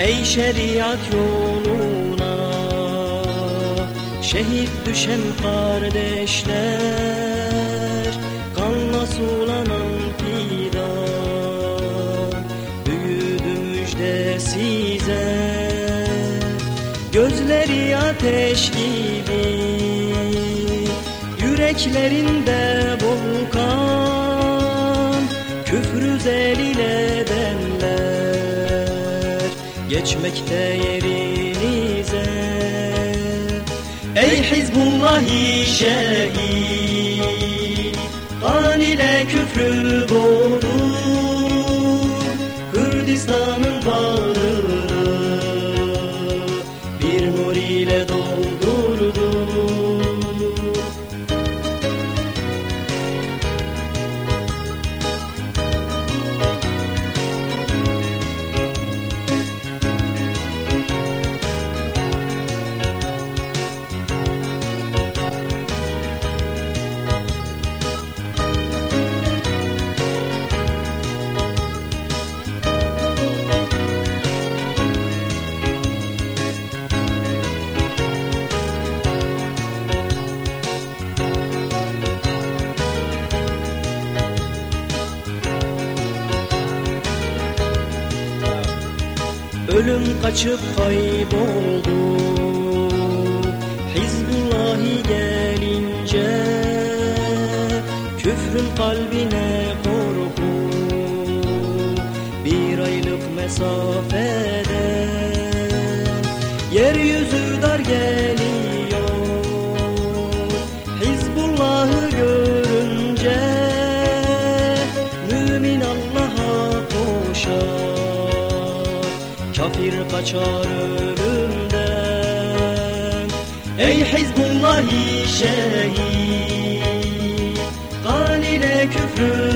Ey şeriat yoluna Şehit düşen kardeşler Kanla sulanan fidan Büyüdü müjde size. Gözleri ateş gibi Yüreklerinde volkan Küfrü zelil Geçmekte yerinize. Ey Hizbullahi şehit Kan ile küfrü Ölüm kaçıp kayboldu. Hizbullahi gelince Küfrün kalbine korku. Bir aylık mesafede Yeryüzü dar geliyor Kafir kaçar ölümden. Ey Hizbullahi şehit Kan ile küfrü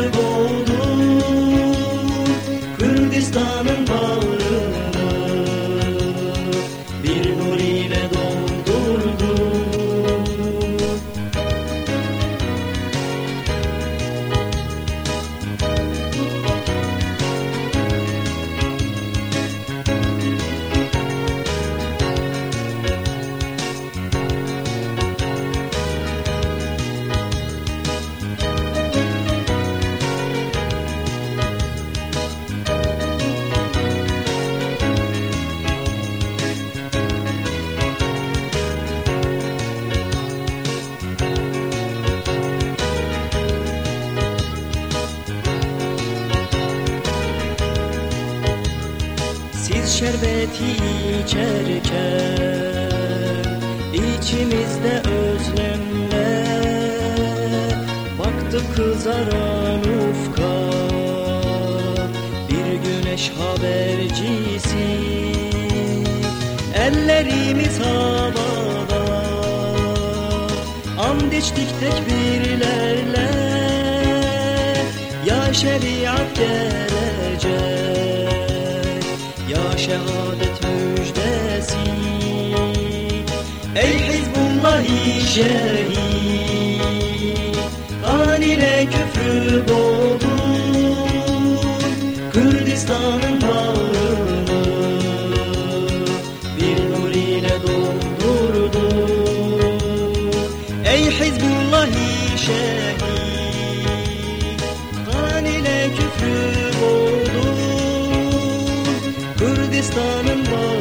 Siz şerbeti içerken içimizde özlemler Baktık kızaran ufka. Bir güneş habercisi Ellerimiz havada. And içtik tekbirlerle Ya şeriat gelecek şehit Kan ile küfrü boğdu. Kürdistan'ın bağrını Bir nur ile doldurdu. Ey Hizbullahi şehit Kan ile küfrü boğdu. Kürdistan'ın bağrını